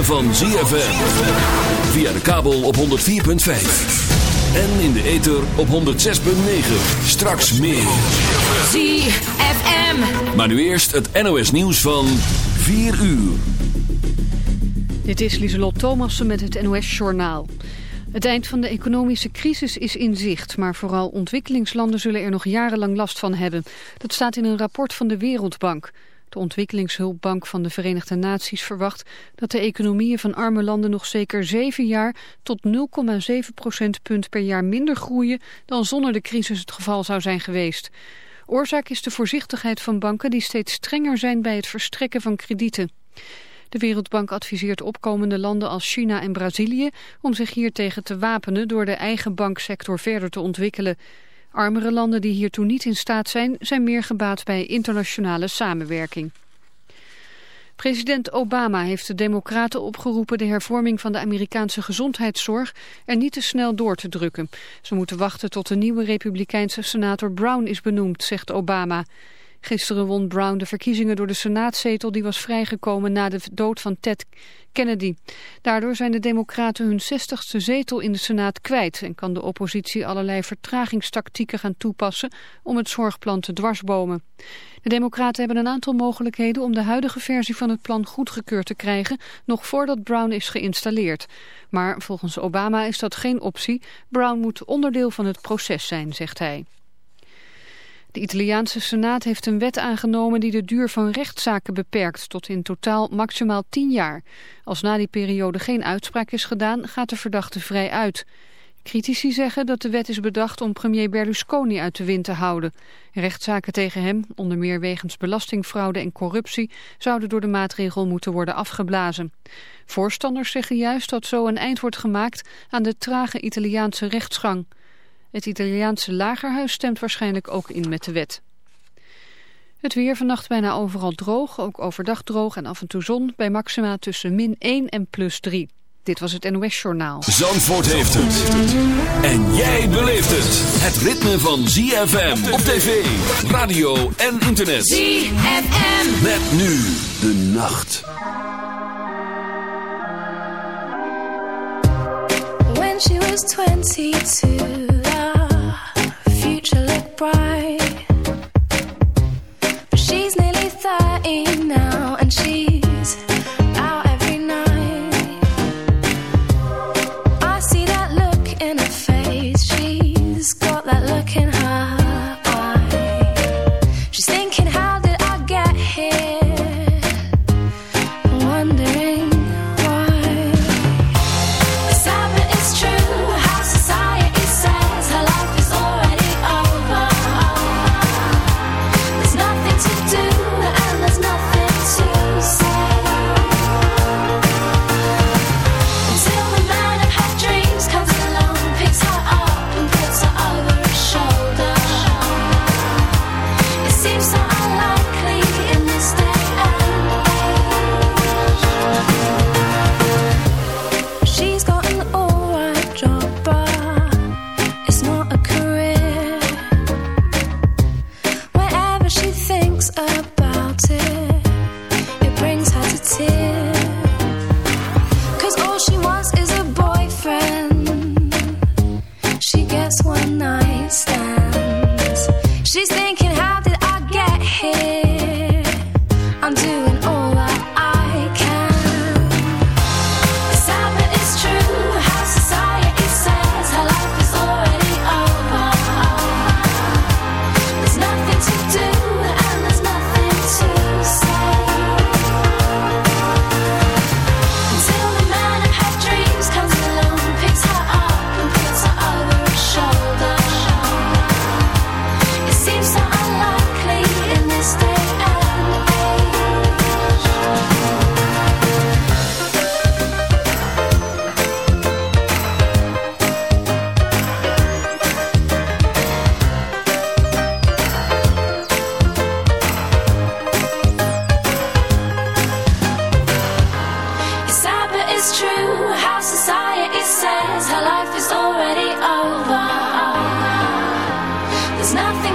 ritme van ZFM. Via de kabel op 104.5. En in de ether op 106.9. Straks meer. ZFM. Maar nu eerst het NOS nieuws van 4 uur. Dit is Lieselot Thomassen met het NOS-journaal. Het eind van de economische crisis is in zicht, maar vooral ontwikkelingslanden zullen er nog jarenlang last van hebben. Dat staat in een rapport van de Wereldbank. De ontwikkelingshulpbank van de Verenigde Naties verwacht dat de economieën van arme landen nog zeker zeven jaar tot 0,7 procentpunt per jaar minder groeien dan zonder de crisis het geval zou zijn geweest. Oorzaak is de voorzichtigheid van banken die steeds strenger zijn bij het verstrekken van kredieten. De Wereldbank adviseert opkomende landen als China en Brazilië om zich hiertegen te wapenen door de eigen banksector verder te ontwikkelen. Armere landen die hiertoe niet in staat zijn, zijn meer gebaat bij internationale samenwerking. President Obama heeft de democraten opgeroepen de hervorming van de Amerikaanse gezondheidszorg er niet te snel door te drukken. Ze moeten wachten tot de nieuwe republikeinse senator Brown is benoemd, zegt Obama. Gisteren won Brown de verkiezingen door de senaatzetel die was vrijgekomen na de dood van Ted Kennedy. Daardoor zijn de democraten hun 60ste zetel in de senaat kwijt en kan de oppositie allerlei vertragingstactieken gaan toepassen om het zorgplan te dwarsbomen. De democraten hebben een aantal mogelijkheden om de huidige versie van het plan goedgekeurd te krijgen, nog voordat Brown is geïnstalleerd. Maar volgens Obama is dat geen optie. Brown moet onderdeel van het proces zijn, zegt hij. De Italiaanse Senaat heeft een wet aangenomen die de duur van rechtszaken beperkt tot in totaal maximaal 10 jaar. Als na die periode geen uitspraak is gedaan, gaat de verdachte vrij uit. Critici zeggen dat de wet is bedacht om premier Berlusconi uit de wind te houden. Rechtszaken tegen hem, onder meer wegens belastingfraude en corruptie, zouden door de maatregel moeten worden afgeblazen. Voorstanders zeggen juist dat zo een eind wordt gemaakt aan de trage Italiaanse rechtsgang. Het Italiaanse lagerhuis stemt waarschijnlijk ook in met de wet. Het weer vannacht bijna overal droog, ook overdag droog en af en toe zon... bij maxima tussen min 1 en plus 3. Dit was het NOS Journaal. Zandvoort heeft het. En jij beleeft het. Het ritme van ZFM op tv, radio en internet. ZFM. Met nu de nacht. When she was 22, the But she's nearly 30 now, and she's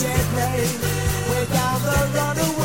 jet plane without the runaway.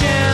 chance.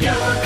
Yellow.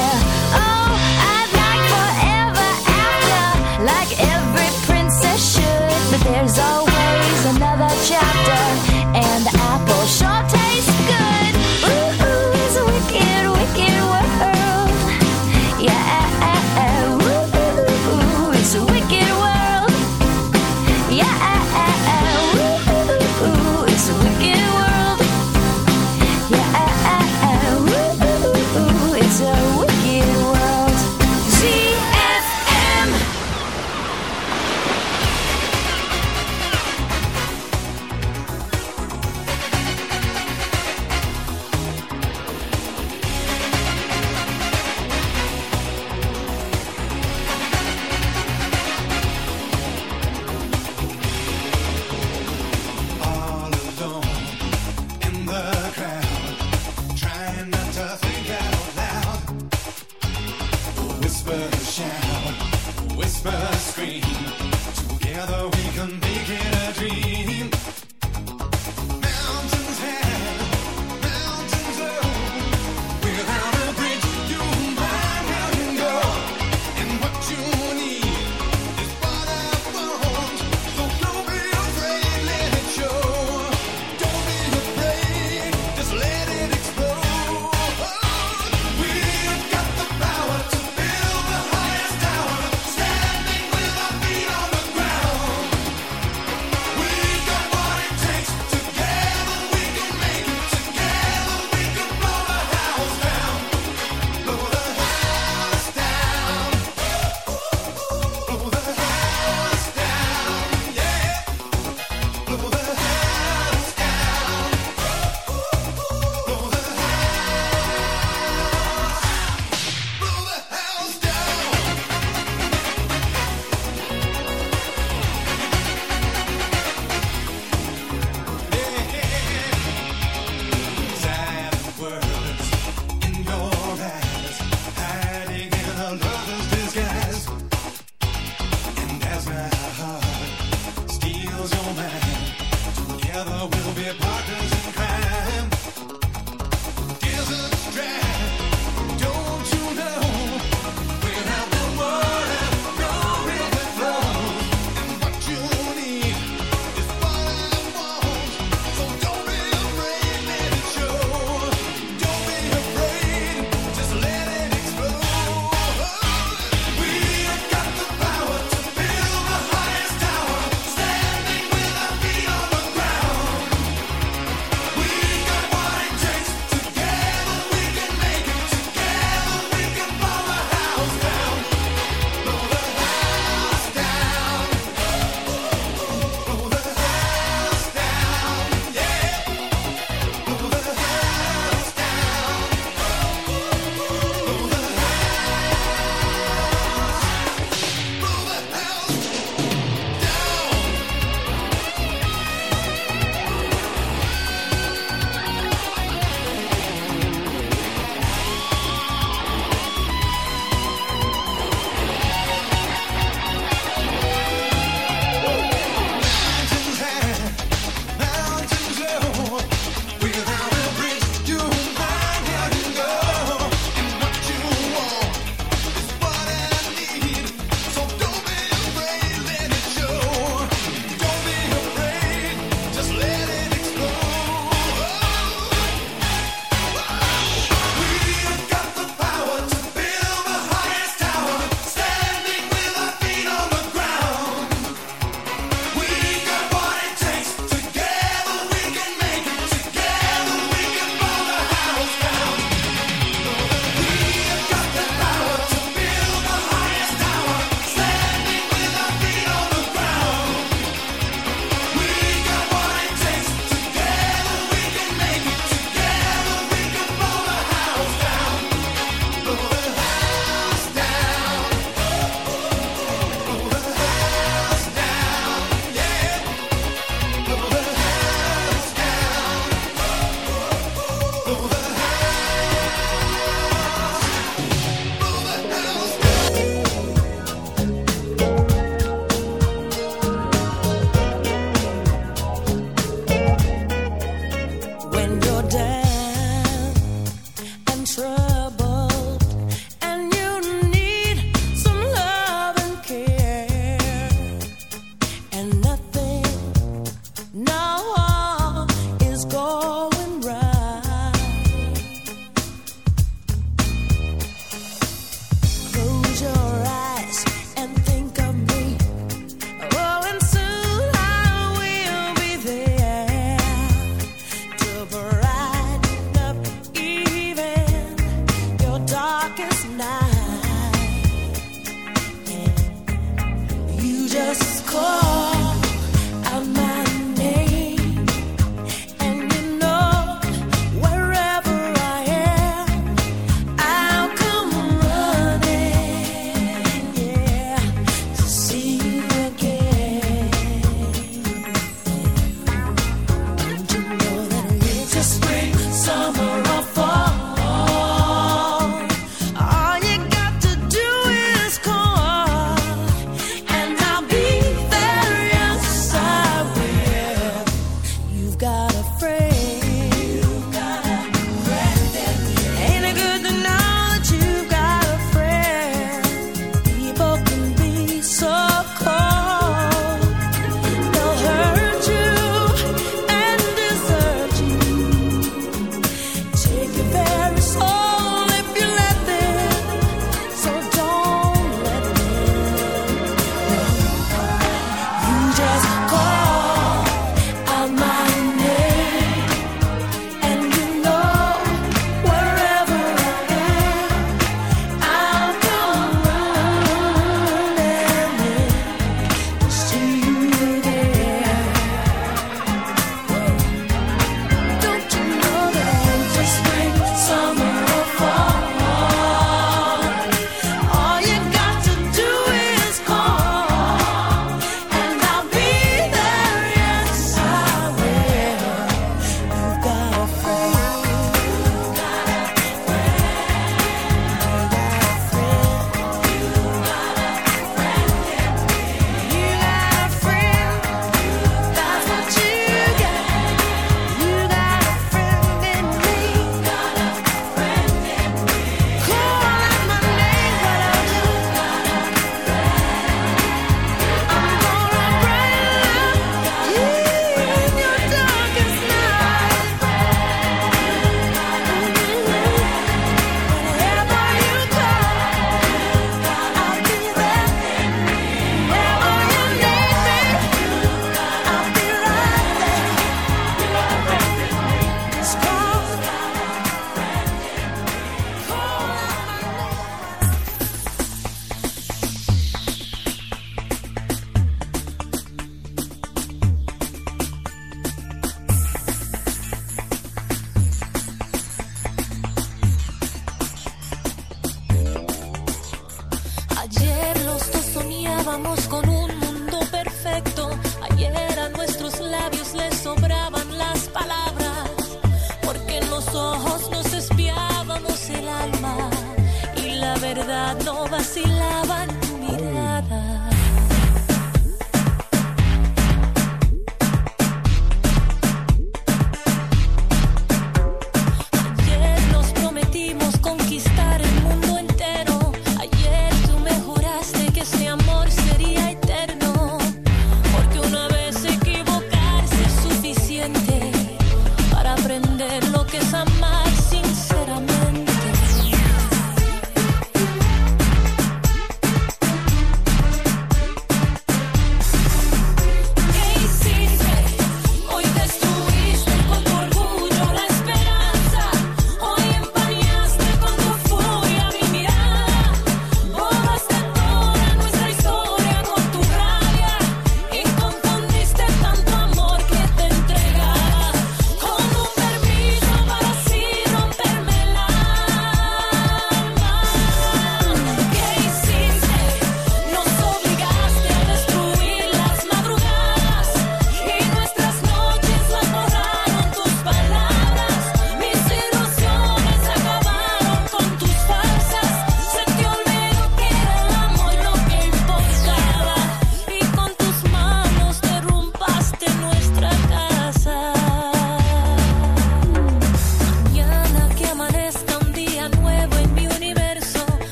no vacilar.